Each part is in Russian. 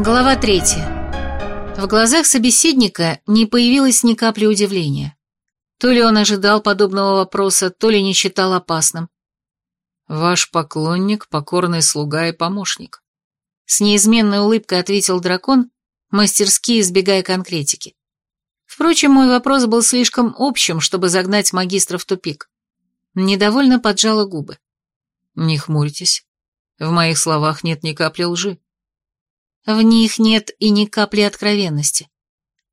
Глава третья. В глазах собеседника не появилось ни капли удивления. То ли он ожидал подобного вопроса, то ли не считал опасным. «Ваш поклонник, покорный слуга и помощник», — с неизменной улыбкой ответил дракон, мастерски избегая конкретики. Впрочем, мой вопрос был слишком общим, чтобы загнать магистра в тупик. Недовольно поджала губы. «Не хмурьтесь. В моих словах нет ни капли лжи. В них нет и ни капли откровенности.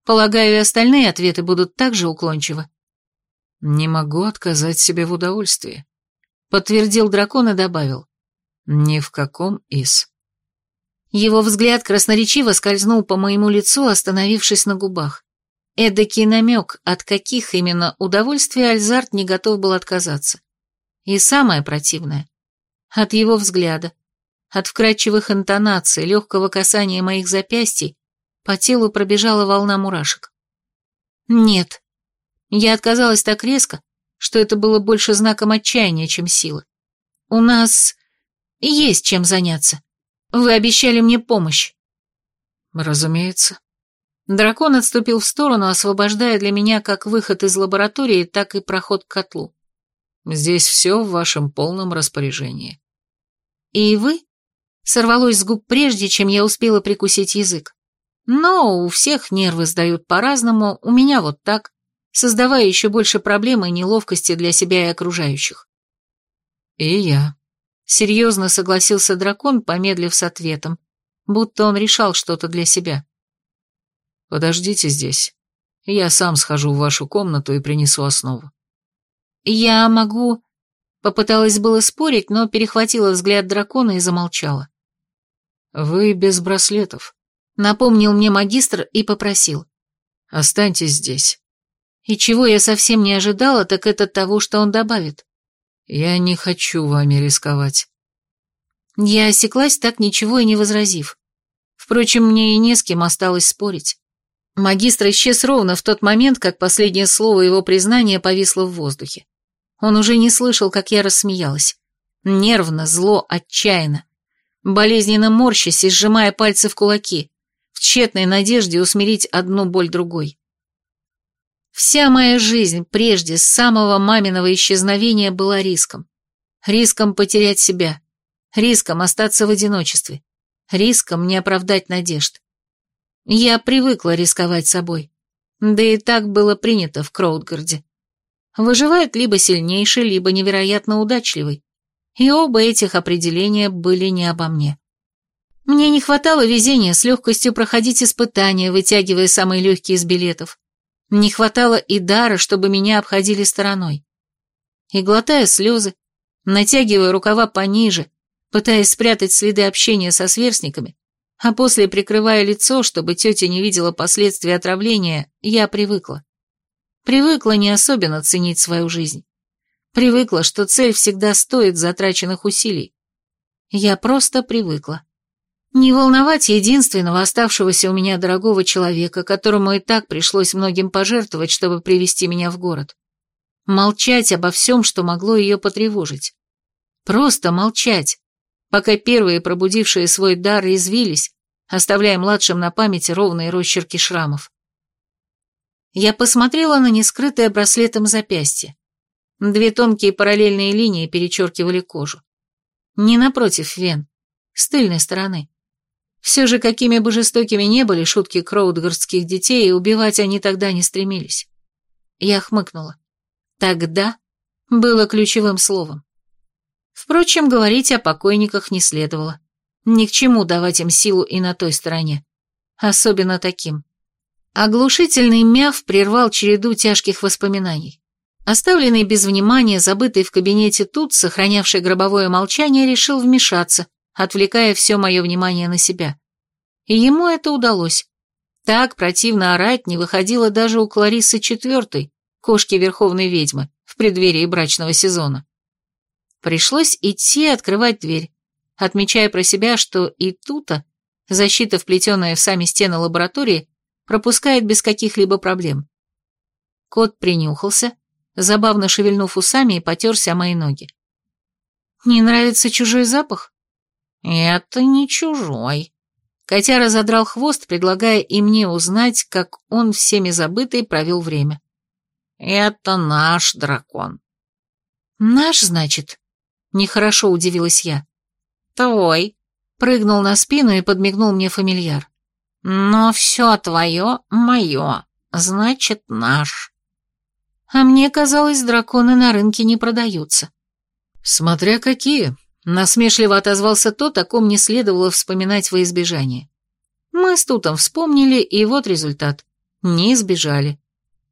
Полагаю, и остальные ответы будут так же уклончивы. Не могу отказать себе в удовольствии. Подтвердил дракон и добавил. Ни в каком из. Его взгляд красноречиво скользнул по моему лицу, остановившись на губах. Эдакий намек, от каких именно удовольствий Альзарт не готов был отказаться. И самое противное — от его взгляда. От вкрадчивых интонаций, легкого касания моих запястий по телу пробежала волна мурашек. Нет. Я отказалась так резко, что это было больше знаком отчаяния, чем силы. У нас есть чем заняться. Вы обещали мне помощь. Разумеется. Дракон отступил в сторону, освобождая для меня как выход из лаборатории, так и проход к котлу. Здесь все в вашем полном распоряжении. И вы сорвалось с губ прежде, чем я успела прикусить язык. Но у всех нервы сдают по-разному, у меня вот так, создавая еще больше проблем и неловкости для себя и окружающих. И я. Серьезно согласился дракон, помедлив с ответом, будто он решал что-то для себя. Подождите здесь. Я сам схожу в вашу комнату и принесу основу. Я могу... Попыталась было спорить, но перехватила взгляд дракона и замолчала. «Вы без браслетов», — напомнил мне магистр и попросил. «Останьтесь здесь». И чего я совсем не ожидала, так это того, что он добавит. «Я не хочу вами рисковать». Я осеклась, так ничего и не возразив. Впрочем, мне и не с кем осталось спорить. Магистр исчез ровно в тот момент, как последнее слово его признания повисло в воздухе. Он уже не слышал, как я рассмеялась. Нервно, зло, отчаянно болезненно морщась и сжимая пальцы в кулаки, в тщетной надежде усмирить одну боль другой. Вся моя жизнь прежде, с самого маминого исчезновения, была риском. Риском потерять себя, риском остаться в одиночестве, риском не оправдать надежд. Я привыкла рисковать собой. Да и так было принято в Кроудгарде. Выживает либо сильнейший, либо невероятно удачливый и оба этих определения были не обо мне. Мне не хватало везения с легкостью проходить испытания, вытягивая самые легкие из билетов. Не хватало и дара, чтобы меня обходили стороной. И глотая слезы, натягивая рукава пониже, пытаясь спрятать следы общения со сверстниками, а после прикрывая лицо, чтобы тетя не видела последствий отравления, я привыкла. Привыкла не особенно ценить свою жизнь. Привыкла, что цель всегда стоит затраченных усилий. Я просто привыкла. Не волновать единственного оставшегося у меня дорогого человека, которому и так пришлось многим пожертвовать, чтобы привести меня в город. Молчать обо всем, что могло ее потревожить. Просто молчать, пока первые пробудившие свой дар извились, оставляя младшим на памяти ровные росчерки шрамов. Я посмотрела на нескрытое браслетом запястье. Две тонкие параллельные линии перечеркивали кожу. Не напротив вен, с тыльной стороны. Все же, какими бы жестокими не были шутки кроудгардских детей, убивать они тогда не стремились. Я хмыкнула. «Тогда» было ключевым словом. Впрочем, говорить о покойниках не следовало. Ни к чему давать им силу и на той стороне. Особенно таким. Оглушительный мяв прервал череду тяжких воспоминаний. Оставленный без внимания, забытый в кабинете тут, сохранявший гробовое молчание, решил вмешаться, отвлекая все мое внимание на себя. И ему это удалось. Так противно орать не выходило даже у Кларисы Четвертой, кошки Верховной Ведьмы, в преддверии брачного сезона. Пришлось идти открывать дверь, отмечая про себя, что и тута защита, вплетенная в сами стены лаборатории, пропускает без каких-либо проблем. Кот принюхался, забавно шевельнув усами и потерся о мои ноги. «Не нравится чужой запах?» «Это не чужой», Котяра задрал хвост, предлагая и мне узнать, как он всеми забытый провел время. «Это наш дракон». «Наш, значит?» — нехорошо удивилась я. «Твой», — прыгнул на спину и подмигнул мне фамильяр. «Но все твое мое, значит, наш». А мне казалось, драконы на рынке не продаются. «Смотря какие», — насмешливо отозвался тот, о ком не следовало вспоминать во избежание. Мы с Тутом вспомнили, и вот результат. Не избежали.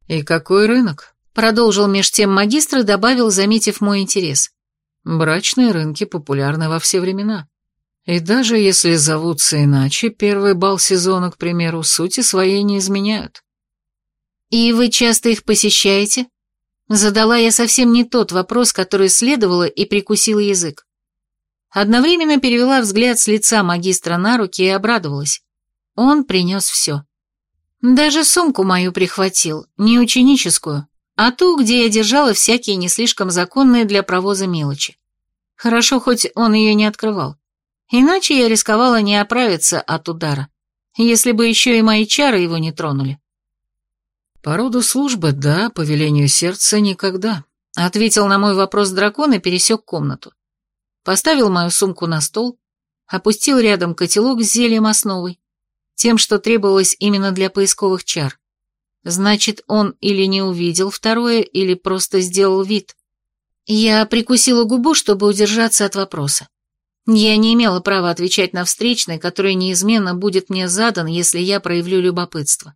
«И какой рынок?» — продолжил меж тем магистр и добавил, заметив мой интерес. «Брачные рынки популярны во все времена. И даже если зовутся иначе, первый бал сезона, к примеру, сути своей не изменяют». «И вы часто их посещаете?» Задала я совсем не тот вопрос, который следовало, и прикусила язык. Одновременно перевела взгляд с лица магистра на руки и обрадовалась. Он принес все. Даже сумку мою прихватил, не ученическую, а ту, где я держала всякие не слишком законные для провоза мелочи. Хорошо, хоть он ее не открывал. Иначе я рисковала не оправиться от удара, если бы еще и мои чары его не тронули. «По роду службы, да, по велению сердца никогда», — ответил на мой вопрос дракон и пересек комнату. Поставил мою сумку на стол, опустил рядом котелок с зельем основой, тем, что требовалось именно для поисковых чар. Значит, он или не увидел второе, или просто сделал вид. Я прикусила губу, чтобы удержаться от вопроса. Я не имела права отвечать на встречный, который неизменно будет мне задан, если я проявлю любопытство.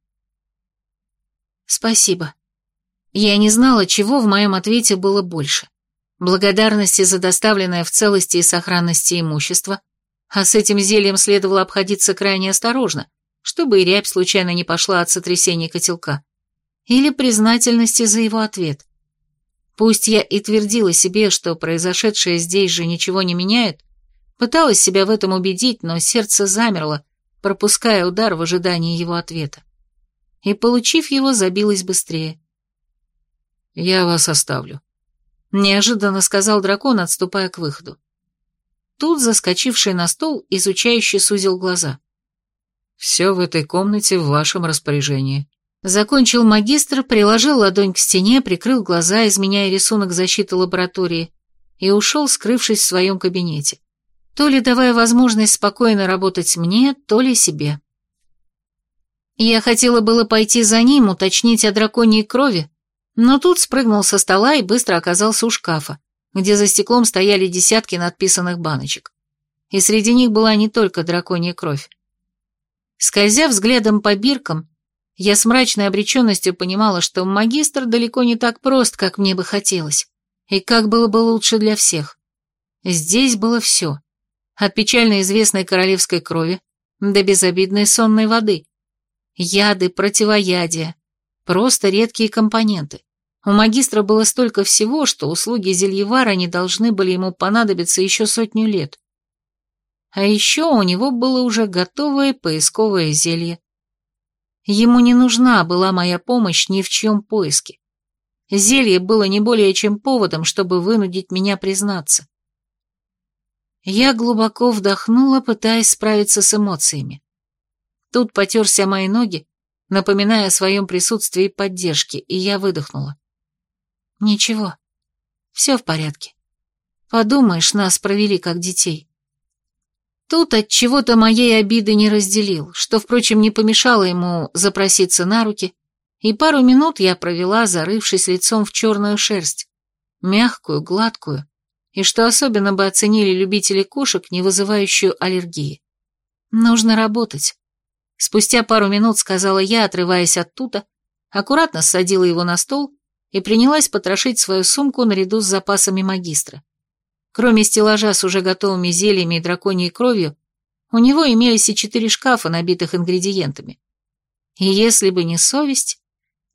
«Спасибо». Я не знала, чего в моем ответе было больше. Благодарности за доставленное в целости и сохранности имущество, а с этим зельем следовало обходиться крайне осторожно, чтобы и рябь случайно не пошла от сотрясения котелка, или признательности за его ответ. Пусть я и твердила себе, что произошедшее здесь же ничего не меняет, пыталась себя в этом убедить, но сердце замерло, пропуская удар в ожидании его ответа и, получив его, забилась быстрее. «Я вас оставлю», — неожиданно сказал дракон, отступая к выходу. Тут, заскочивший на стол, изучающий сузил глаза. «Все в этой комнате в вашем распоряжении». Закончил магистр, приложил ладонь к стене, прикрыл глаза, изменяя рисунок защиты лаборатории, и ушел, скрывшись в своем кабинете. То ли давая возможность спокойно работать мне, то ли себе. Я хотела было пойти за ним, уточнить о драконьей крови, но тут спрыгнул со стола и быстро оказался у шкафа, где за стеклом стояли десятки надписанных баночек. И среди них была не только драконья кровь. Скользя взглядом по биркам, я с мрачной обреченностью понимала, что магистр далеко не так прост, как мне бы хотелось, и как было бы лучше для всех. Здесь было все, от печально известной королевской крови до безобидной сонной воды яды, противоядия, просто редкие компоненты. У магистра было столько всего, что услуги зельевара не должны были ему понадобиться еще сотню лет. А еще у него было уже готовое поисковое зелье. Ему не нужна была моя помощь ни в чем поиске. Зелье было не более чем поводом, чтобы вынудить меня признаться. Я глубоко вдохнула, пытаясь справиться с эмоциями. Тут потерся мои ноги, напоминая о своем присутствии и поддержке, и я выдохнула. Ничего, все в порядке. Подумаешь, нас провели как детей. Тут от чего-то моей обиды не разделил, что, впрочем, не помешало ему запроситься на руки, и пару минут я провела, зарывшись лицом в черную шерсть, мягкую, гладкую, и что особенно бы оценили любители кошек, не вызывающую аллергии. Нужно работать. Спустя пару минут сказала я, отрываясь от тута, аккуратно садила его на стол и принялась потрошить свою сумку наряду с запасами магистра. Кроме стеллажа с уже готовыми зельями и драконьей кровью, у него имелись и четыре шкафа, набитых ингредиентами. И если бы не совесть,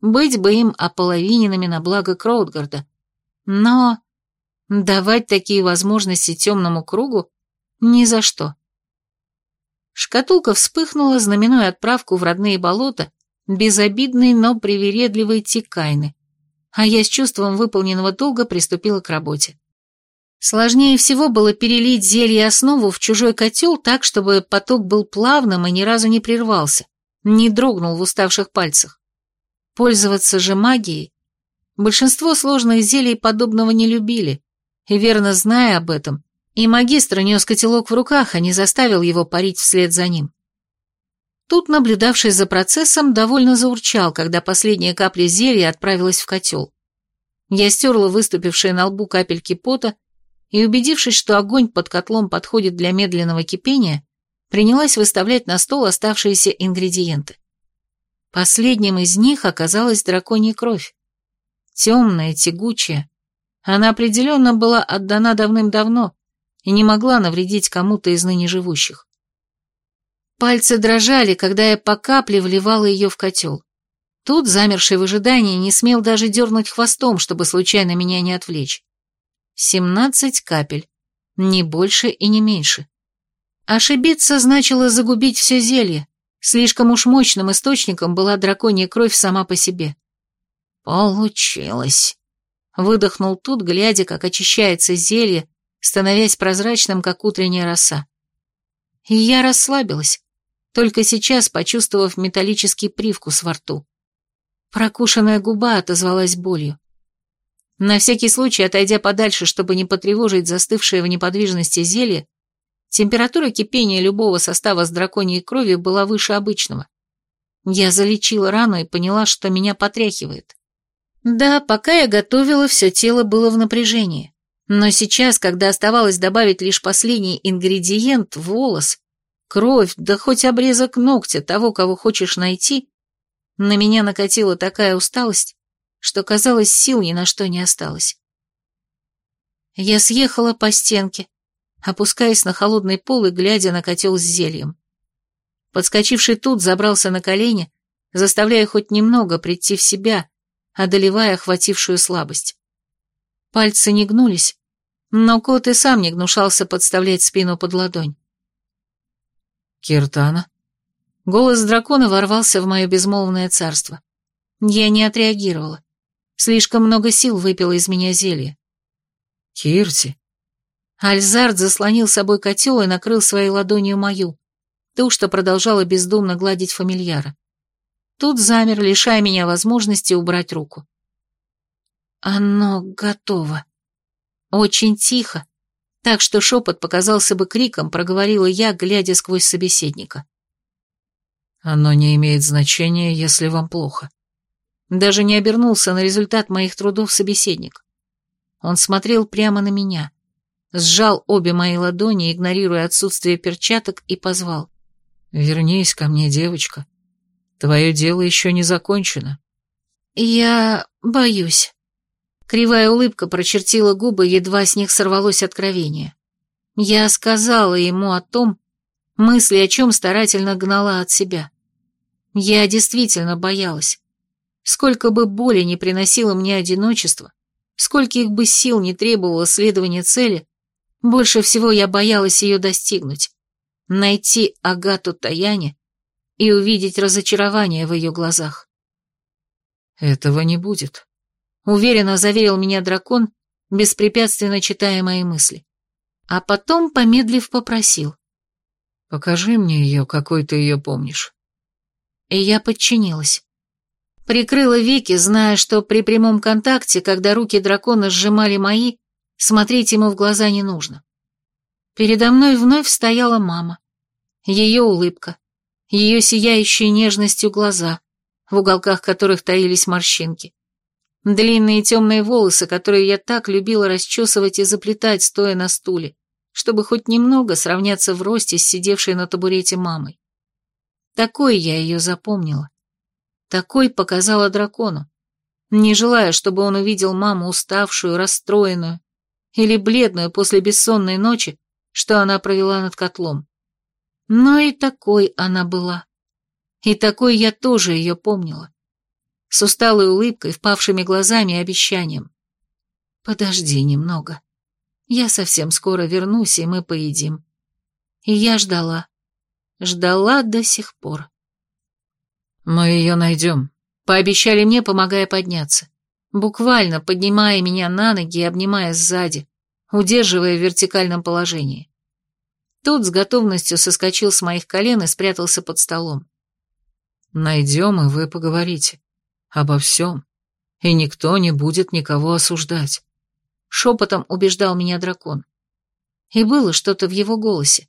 быть бы им ополовиненными на благо Кроудгарда. Но давать такие возможности темному кругу ни за что. Шкатулка вспыхнула, знаменуя отправку в родные болота безобидной, но привередливой Тикайны, а я с чувством выполненного долга приступила к работе. Сложнее всего было перелить зелье основу в чужой котел так, чтобы поток был плавным и ни разу не прервался, не дрогнул в уставших пальцах. Пользоваться же магией. Большинство сложных зелий подобного не любили, и верно зная об этом, и магистр нес котелок в руках, а не заставил его парить вслед за ним. Тут, наблюдавший за процессом, довольно заурчал, когда последняя капля зелья отправилась в котел. Я стерла выступившие на лбу капельки пота и, убедившись, что огонь под котлом подходит для медленного кипения, принялась выставлять на стол оставшиеся ингредиенты. Последним из них оказалась драконья кровь. Темная, тягучая. Она определенно была отдана давным-давно и не могла навредить кому-то из ныне живущих. Пальцы дрожали, когда я по капле вливала ее в котел. Тут, замерший в ожидании, не смел даже дернуть хвостом, чтобы случайно меня не отвлечь. Семнадцать капель. Не больше и не меньше. Ошибиться значило загубить все зелье. Слишком уж мощным источником была драконья кровь сама по себе. «Получилось», — выдохнул тут, глядя, как очищается зелье, становясь прозрачным, как утренняя роса. И я расслабилась, только сейчас почувствовав металлический привкус во рту. Прокушенная губа отозвалась болью. На всякий случай, отойдя подальше, чтобы не потревожить застывшее в неподвижности зелье, температура кипения любого состава с драконьей кровью была выше обычного. Я залечила рану и поняла, что меня потряхивает. Да, пока я готовила, все тело было в напряжении. Но сейчас, когда оставалось добавить лишь последний ингредиент, волос, кровь, да хоть обрезок ногтя того, кого хочешь найти, на меня накатила такая усталость, что, казалось, сил ни на что не осталось. Я съехала по стенке, опускаясь на холодный пол и глядя на котел с зельем. Подскочивший тут забрался на колени, заставляя хоть немного прийти в себя, одолевая охватившую слабость. Пальцы не гнулись, но кот и сам не гнушался подставлять спину под ладонь. «Киртана?» Голос дракона ворвался в мое безмолвное царство. Я не отреагировала. Слишком много сил выпила из меня зелье. «Кирти?» Альзард заслонил собой котел и накрыл своей ладонью мою, ту, что продолжала бездумно гладить фамильяра. Тут замер, лишая меня возможности убрать руку. «Оно готово». Очень тихо, так что шепот показался бы криком, проговорила я, глядя сквозь собеседника. Оно не имеет значения, если вам плохо. Даже не обернулся на результат моих трудов собеседник. Он смотрел прямо на меня, сжал обе мои ладони, игнорируя отсутствие перчаток, и позвал. «Вернись ко мне, девочка. Твое дело еще не закончено». «Я боюсь». Кривая улыбка прочертила губы, едва с них сорвалось откровение. Я сказала ему о том, мысли о чем старательно гнала от себя. Я действительно боялась. Сколько бы боли не приносило мне одиночество, скольких бы сил не требовало следование цели, больше всего я боялась ее достигнуть, найти Агату Таяне и увидеть разочарование в ее глазах. «Этого не будет», Уверенно заверил меня дракон, беспрепятственно читая мои мысли. А потом, помедлив, попросил. «Покажи мне ее, какой ты ее помнишь». И я подчинилась. Прикрыла веки, зная, что при прямом контакте, когда руки дракона сжимали мои, смотреть ему в глаза не нужно. Передо мной вновь стояла мама. Ее улыбка, ее сияющие нежностью глаза, в уголках которых таились морщинки. Длинные темные волосы, которые я так любила расчесывать и заплетать, стоя на стуле, чтобы хоть немного сравняться в росте с сидевшей на табурете мамой. Такой я ее запомнила. Такой показала дракону, не желая, чтобы он увидел маму уставшую, расстроенную или бледную после бессонной ночи, что она провела над котлом. Но и такой она была. И такой я тоже ее помнила с усталой улыбкой, впавшими глазами и обещанием. «Подожди немного. Я совсем скоро вернусь, и мы поедим». И я ждала. Ждала до сих пор. «Мы ее найдем», — пообещали мне, помогая подняться. Буквально поднимая меня на ноги и обнимая сзади, удерживая в вертикальном положении. Тот с готовностью соскочил с моих колен и спрятался под столом. «Найдем, и вы поговорите. Обо всем. И никто не будет никого осуждать», — шепотом убеждал меня дракон. И было что-то в его голосе.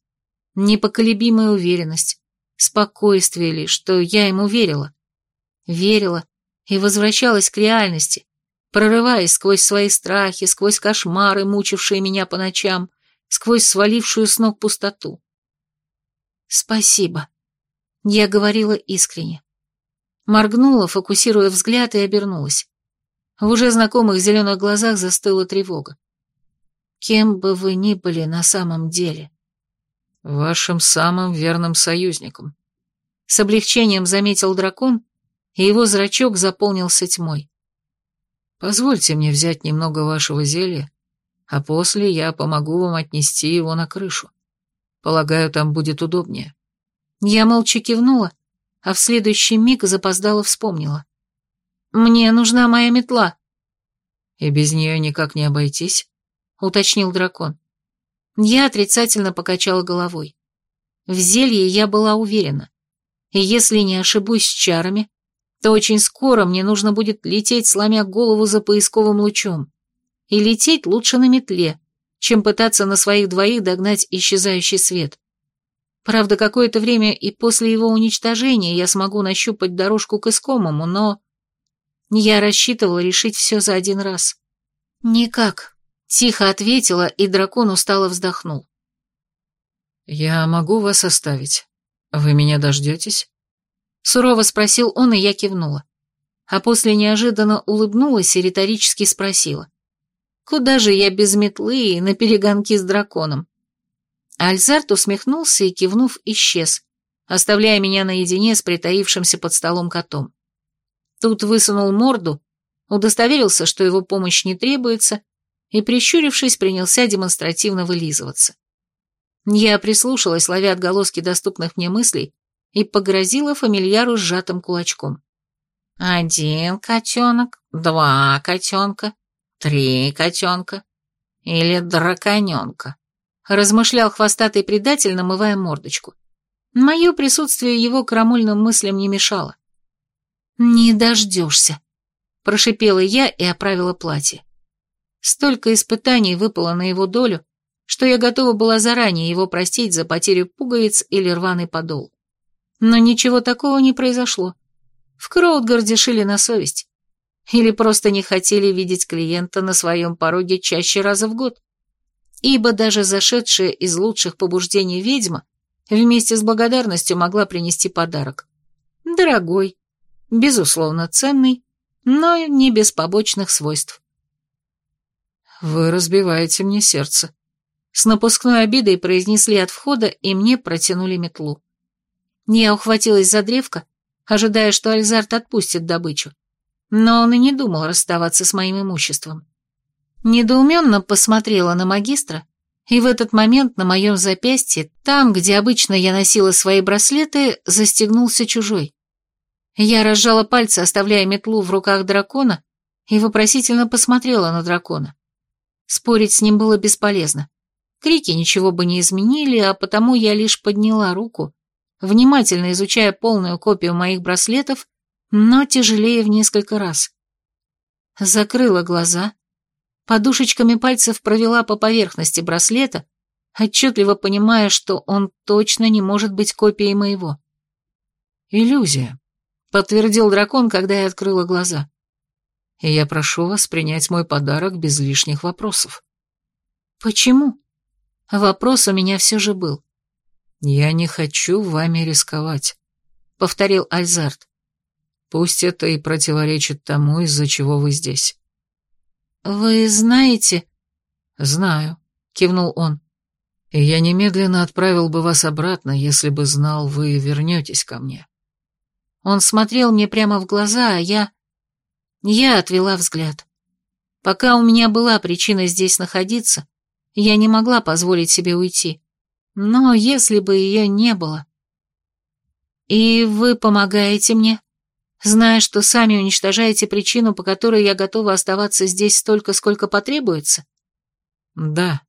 Непоколебимая уверенность, спокойствие ли, что я ему верила. Верила и возвращалась к реальности, прорываясь сквозь свои страхи, сквозь кошмары, мучившие меня по ночам, сквозь свалившую с ног пустоту. «Спасибо», — я говорила искренне. Моргнула, фокусируя взгляд, и обернулась. В уже знакомых зеленых глазах застыла тревога. «Кем бы вы ни были на самом деле?» «Вашим самым верным союзником», — с облегчением заметил дракон, и его зрачок заполнился тьмой. «Позвольте мне взять немного вашего зелья а после я помогу вам отнести его на крышу. Полагаю, там будет удобнее». Я молча кивнула, а в следующий миг запоздало вспомнила. «Мне нужна моя метла». «И без нее никак не обойтись?» — уточнил дракон. Я отрицательно покачала головой. В зелье я была уверена. И если не ошибусь с чарами, то очень скоро мне нужно будет лететь, сломя голову за поисковым лучом и лететь лучше на метле, чем пытаться на своих двоих догнать исчезающий свет. Правда, какое-то время и после его уничтожения я смогу нащупать дорожку к искомому, но... Я рассчитывала решить все за один раз. «Никак», — тихо ответила, и дракон устало вздохнул. «Я могу вас оставить. Вы меня дождетесь?» Сурово спросил он, и я кивнула. А после неожиданно улыбнулась и риторически спросила. Куда же я без метлы и на перегонки с драконом? Альзарт усмехнулся и, кивнув, исчез, оставляя меня наедине с притаившимся под столом котом. Тут высунул морду, удостоверился, что его помощь не требуется, и, прищурившись, принялся демонстративно вылизываться. Я прислушалась, ловя отголоски доступных мне мыслей, и погрозила фамильяру сжатым кулачком. «Один котенок, два котенка, «Три котенка или драконенка», — размышлял хвостатый предатель, намывая мордочку. Мое присутствие его крамольным мыслям не мешало. «Не дождешься», — прошипела я и оправила платье. Столько испытаний выпало на его долю, что я готова была заранее его простить за потерю пуговиц или рваный подол. Но ничего такого не произошло. В Кроудгарде шили на совесть. Или просто не хотели видеть клиента на своем пороге чаще раза в год. Ибо даже зашедшая из лучших побуждений ведьма вместе с благодарностью могла принести подарок. Дорогой, безусловно ценный, но не без побочных свойств. «Вы разбиваете мне сердце», — с напускной обидой произнесли от входа, и мне протянули метлу. Я ухватилась за древко, ожидая, что Альзарт отпустит добычу но он и не думал расставаться с моим имуществом. Недоуменно посмотрела на магистра, и в этот момент на моем запястье, там, где обычно я носила свои браслеты, застегнулся чужой. Я разжала пальцы, оставляя метлу в руках дракона, и вопросительно посмотрела на дракона. Спорить с ним было бесполезно. Крики ничего бы не изменили, а потому я лишь подняла руку, внимательно изучая полную копию моих браслетов но тяжелее в несколько раз. Закрыла глаза, подушечками пальцев провела по поверхности браслета, отчетливо понимая, что он точно не может быть копией моего. «Иллюзия», — подтвердил дракон, когда я открыла глаза. «И я прошу вас принять мой подарок без лишних вопросов». «Почему?» Вопрос у меня все же был. «Я не хочу вами рисковать», — повторил Альзарт. Пусть это и противоречит тому, из-за чего вы здесь. Вы знаете? Знаю, кивнул он. И я немедленно отправил бы вас обратно, если бы знал, вы вернетесь ко мне. Он смотрел мне прямо в глаза, а я... Я отвела взгляд. Пока у меня была причина здесь находиться, я не могла позволить себе уйти. Но если бы ее не было... «И вы помогаете мне?» Зная, что сами уничтожаете причину, по которой я готова оставаться здесь столько, сколько потребуется? Да.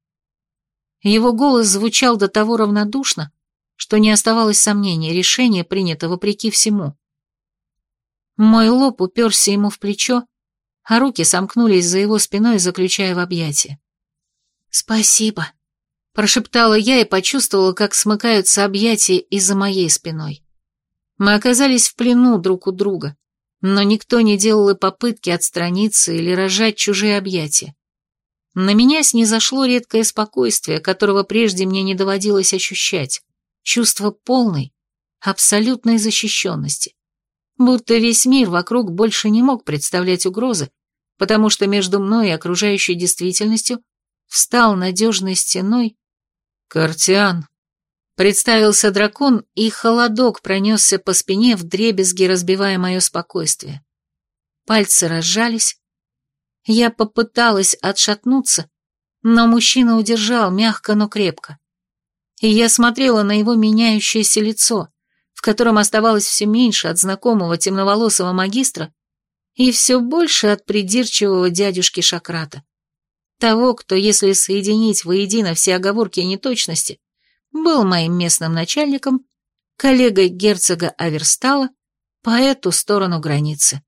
Его голос звучал до того равнодушно, что не оставалось сомнений, решение принято вопреки всему. Мой лоб уперся ему в плечо, а руки сомкнулись за его спиной, заключая в объятия. «Спасибо», — прошептала я и почувствовала, как смыкаются объятия и за моей спиной. Мы оказались в плену друг у друга, но никто не делал и попытки отстраниться или рожать чужие объятия. На меня снизошло редкое спокойствие, которого прежде мне не доводилось ощущать, чувство полной, абсолютной защищенности будто весь мир вокруг больше не мог представлять угрозы, потому что между мной и окружающей действительностью встал надежной стеной Картиан. Представился дракон, и холодок пронесся по спине, вдребезги разбивая мое спокойствие. Пальцы разжались. Я попыталась отшатнуться, но мужчина удержал мягко, но крепко. И я смотрела на его меняющееся лицо, в котором оставалось все меньше от знакомого темноволосого магистра и все больше от придирчивого дядюшки Шакрата. Того, кто, если соединить воедино все оговорки и неточности, был моим местным начальником, коллегой герцога Аверстала по эту сторону границы.